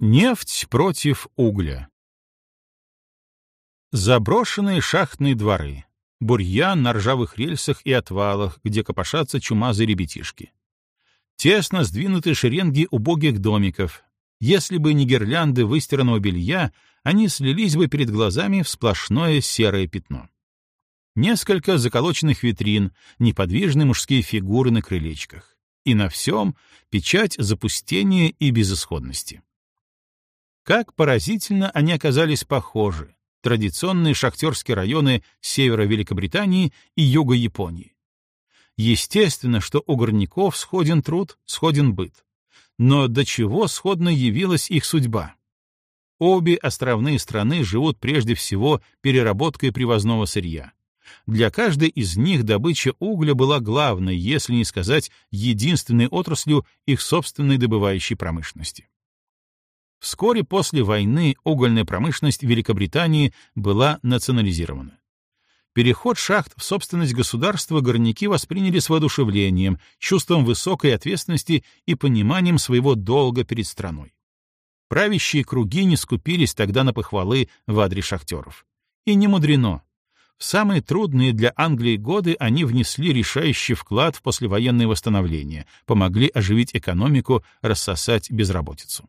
Нефть против угля. Заброшенные шахтные дворы. Бурьян на ржавых рельсах и отвалах, где копошатся чумазые ребятишки. Тесно сдвинуты шеренги убогих домиков. Если бы не гирлянды выстиранного белья, они слились бы перед глазами в сплошное серое пятно. Несколько заколоченных витрин, неподвижные мужские фигуры на крылечках. И на всем печать запустения и безысходности. Как поразительно они оказались похожи, традиционные шахтерские районы севера Великобритании и юга Японии. Естественно, что у горняков сходен труд, сходен быт. Но до чего сходно явилась их судьба? Обе островные страны живут прежде всего переработкой привозного сырья. Для каждой из них добыча угля была главной, если не сказать единственной отраслью их собственной добывающей промышленности. Вскоре после войны угольная промышленность Великобритании была национализирована. Переход шахт в собственность государства горняки восприняли с воодушевлением, чувством высокой ответственности и пониманием своего долга перед страной. Правящие круги не скупились тогда на похвалы в адрес шахтеров. И не мудрено. В самые трудные для Англии годы они внесли решающий вклад в послевоенное восстановление, помогли оживить экономику, рассосать безработицу.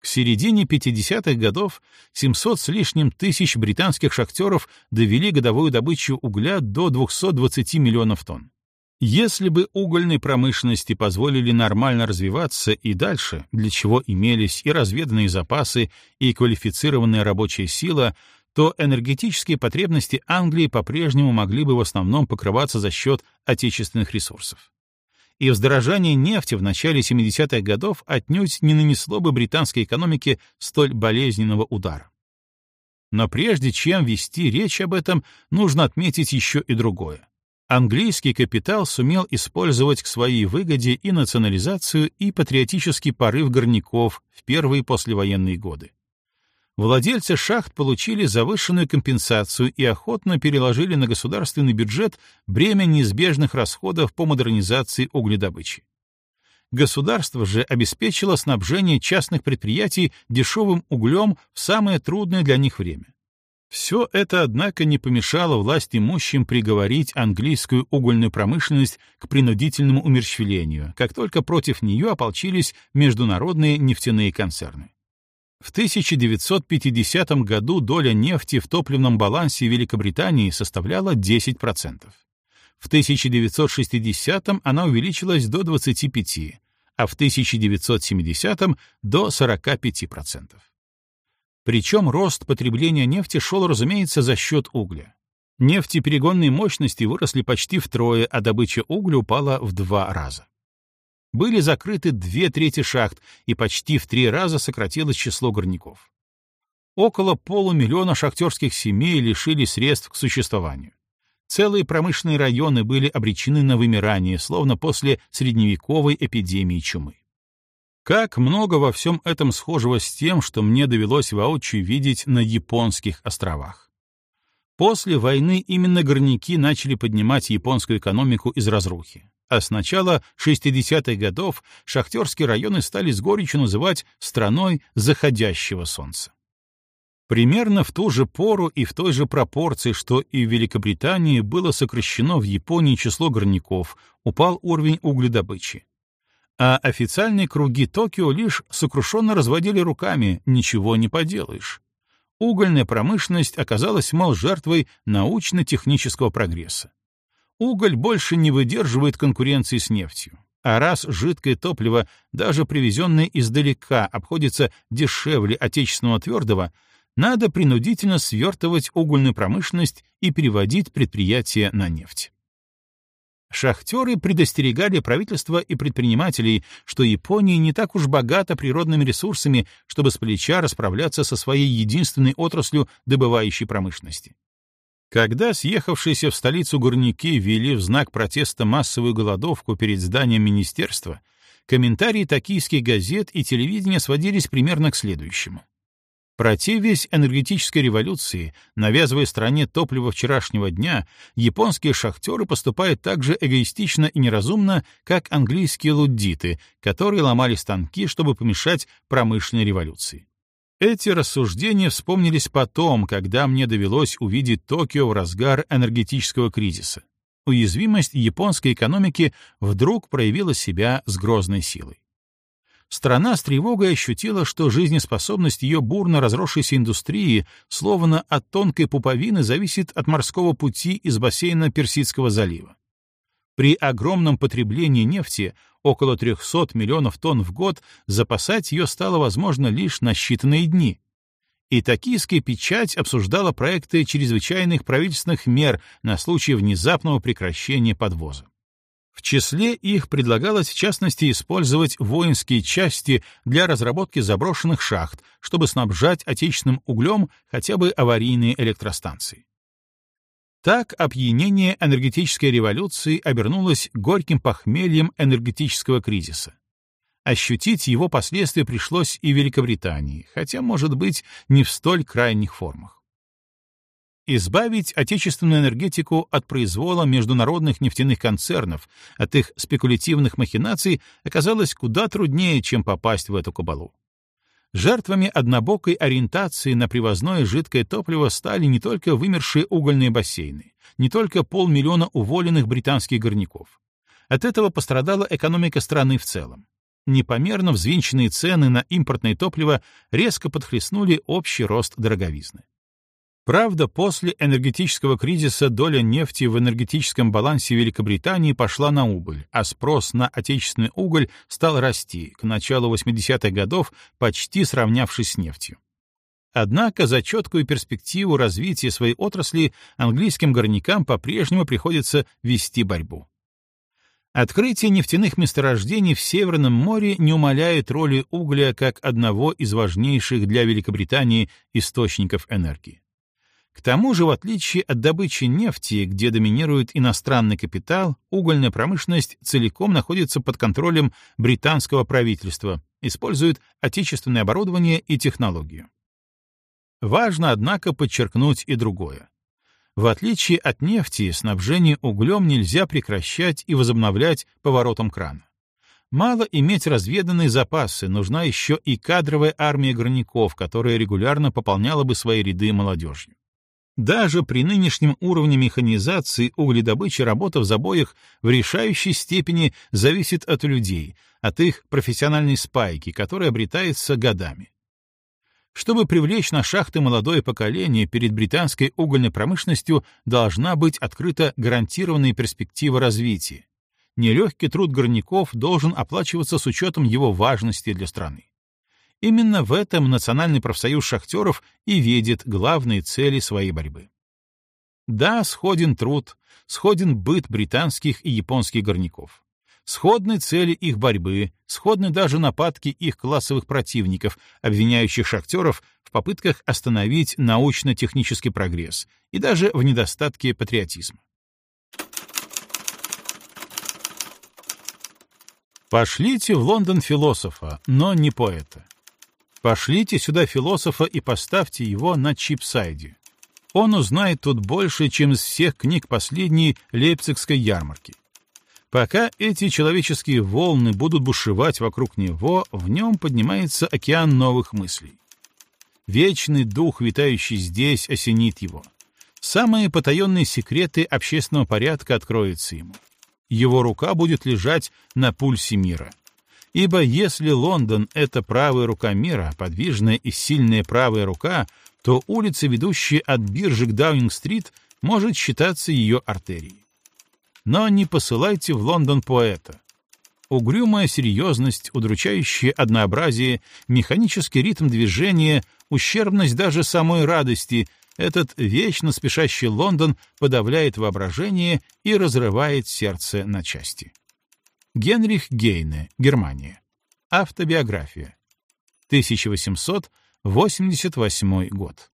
К середине 50-х годов 700 с лишним тысяч британских шахтеров довели годовую добычу угля до 220 миллионов тонн. Если бы угольной промышленности позволили нормально развиваться и дальше, для чего имелись и разведанные запасы, и квалифицированная рабочая сила, то энергетические потребности Англии по-прежнему могли бы в основном покрываться за счет отечественных ресурсов и вздорожание нефти в начале 70-х годов отнюдь не нанесло бы британской экономике столь болезненного удара. Но прежде чем вести речь об этом, нужно отметить еще и другое. Английский капитал сумел использовать к своей выгоде и национализацию, и патриотический порыв горняков в первые послевоенные годы. Владельцы шахт получили завышенную компенсацию и охотно переложили на государственный бюджет бремя неизбежных расходов по модернизации угледобычи. Государство же обеспечило снабжение частных предприятий дешевым углем в самое трудное для них время. Все это, однако, не помешало власть имущим приговорить английскую угольную промышленность к принудительному умерщвлению, как только против нее ополчились международные нефтяные концерны. В 1950 году доля нефти в топливном балансе Великобритании составляла 10%. В 1960 она увеличилась до 25%, а в 1970 — до 45%. Причем рост потребления нефти шел, разумеется, за счет угля. Нефтеперегонные мощности выросли почти втрое, а добыча угля упала в два раза были закрыты две трети шахт, и почти в три раза сократилось число горняков. Около полумиллиона шахтерских семей лишили средств к существованию. Целые промышленные районы были обречены на вымирание, словно после средневековой эпидемии чумы. Как много во всем этом схожего с тем, что мне довелось воочию видеть на японских островах. После войны именно горняки начали поднимать японскую экономику из разрухи а с начала 60-х годов шахтерские районы стали с горечью называть «страной заходящего солнца». Примерно в ту же пору и в той же пропорции, что и в Великобритании было сокращено в Японии число горняков, упал уровень угледобычи. А официальные круги Токио лишь сокрушенно разводили руками, ничего не поделаешь. Угольная промышленность оказалась, мол, жертвой научно-технического прогресса уголь больше не выдерживает конкуренции с нефтью. А раз жидкое топливо, даже привезенное издалека, обходится дешевле отечественного твердого, надо принудительно свертывать угольную промышленность и переводить предприятия на нефть. Шахтеры предостерегали правительство и предпринимателей, что Япония не так уж богата природными ресурсами, чтобы с плеча расправляться со своей единственной отраслью добывающей промышленности. Когда съехавшиеся в столицу горняки ввели в знак протеста массовую голодовку перед зданием министерства, комментарии токийских газет и телевидения сводились примерно к следующему. Противясь энергетической революции, навязывая стране топливо вчерашнего дня, японские шахтеры поступают так же эгоистично и неразумно, как английские луддиты, которые ломали станки, чтобы помешать промышленной революции. Эти рассуждения вспомнились потом, когда мне довелось увидеть Токио в разгар энергетического кризиса. Уязвимость японской экономики вдруг проявила себя с грозной силой страна с тревогой ощутила, что жизнеспособность ее бурно разросшейся индустрии, словно от тонкой пуповины, зависит от морского пути из бассейна Персидского залива. При огромном потреблении нефти, около 300 миллионов тонн в год, запасать ее стало возможно лишь на считанные дни. И токийская печать обсуждала проекты чрезвычайных правительственных мер на случай внезапного прекращения подвоза. В числе их предлагалось в частности использовать воинские части для разработки заброшенных шахт, чтобы снабжать отечественным углем хотя бы аварийные электростанции. Так опьянение энергетической революции обернулось горьким похмельем энергетического кризиса. Ощутить его последствия пришлось и Великобритании, хотя, может быть, не в столь крайних формах. Избавить отечественную энергетику от произвола международных нефтяных концернов, от их спекулятивных махинаций оказалось куда труднее, чем попасть в эту кабалу. Жертвами однобокой ориентации на привозное жидкое топливо стали не только вымершие угольные бассейны, не только полмиллиона уволенных британских горняков. От этого пострадала экономика страны в целом. Непомерно взвинченные цены на импортное топливо резко подхлестнули общий рост дороговизны. Правда, после энергетического кризиса доля нефти в энергетическом балансе Великобритании пошла на убыль, а спрос на отечественный уголь стал расти, к началу 80-х годов почти сравнявшись с нефтью. Однако за четкую перспективу развития своей отрасли английским горнякам по-прежнему приходится вести борьбу. Открытие нефтяных месторождений в Северном море не умаляет роли угля как одного из важнейших для Великобритании источников энергии. К тому же, в отличие от добычи нефти, где доминирует иностранный капитал, угольная промышленность целиком находится под контролем британского правительства, использует отечественное оборудование и технологию. Важно, однако, подчеркнуть и другое. В отличие от нефти, снабжение углем нельзя прекращать и возобновлять поворотом крана. Мало иметь разведанные запасы, нужна еще и кадровая армия горняков, которая регулярно пополняла бы свои ряды молодежью. Даже при нынешнем уровне механизации угледобычи работа в забоях в решающей степени зависит от людей, от их профессиональной спайки, которая обретается годами. Чтобы привлечь на шахты молодое поколение, перед британской угольной промышленностью должна быть открыта гарантированная перспектива развития. Нелегкий труд горняков должен оплачиваться с учетом его важности для страны. Именно в этом Национальный профсоюз шахтеров и видит главные цели своей борьбы. Да, сходен труд, сходен быт британских и японских горняков. Сходны цели их борьбы, сходны даже нападки их классовых противников, обвиняющих шахтеров в попытках остановить научно-технический прогресс и даже в недостатке патриотизма. Пошлите в Лондон философа, но не поэта. Пошлите сюда философа и поставьте его на чипсайде. Он узнает тут больше, чем из всех книг последней Лейпцигской ярмарки. Пока эти человеческие волны будут бушевать вокруг него, в нем поднимается океан новых мыслей. Вечный дух, витающий здесь, осенит его. Самые потаенные секреты общественного порядка откроются ему. Его рука будет лежать на пульсе мира. Ибо если Лондон — это правая рука мира, подвижная и сильная правая рука, то улица, ведущая от биржи к Даунинг-стрит, может считаться ее артерией. Но не посылайте в Лондон поэта. Угрюмая серьезность, удручающее однообразие, механический ритм движения, ущербность даже самой радости — этот вечно спешащий Лондон подавляет воображение и разрывает сердце на части. Генрих Гейне, Германия. Автобиография. 1888 год.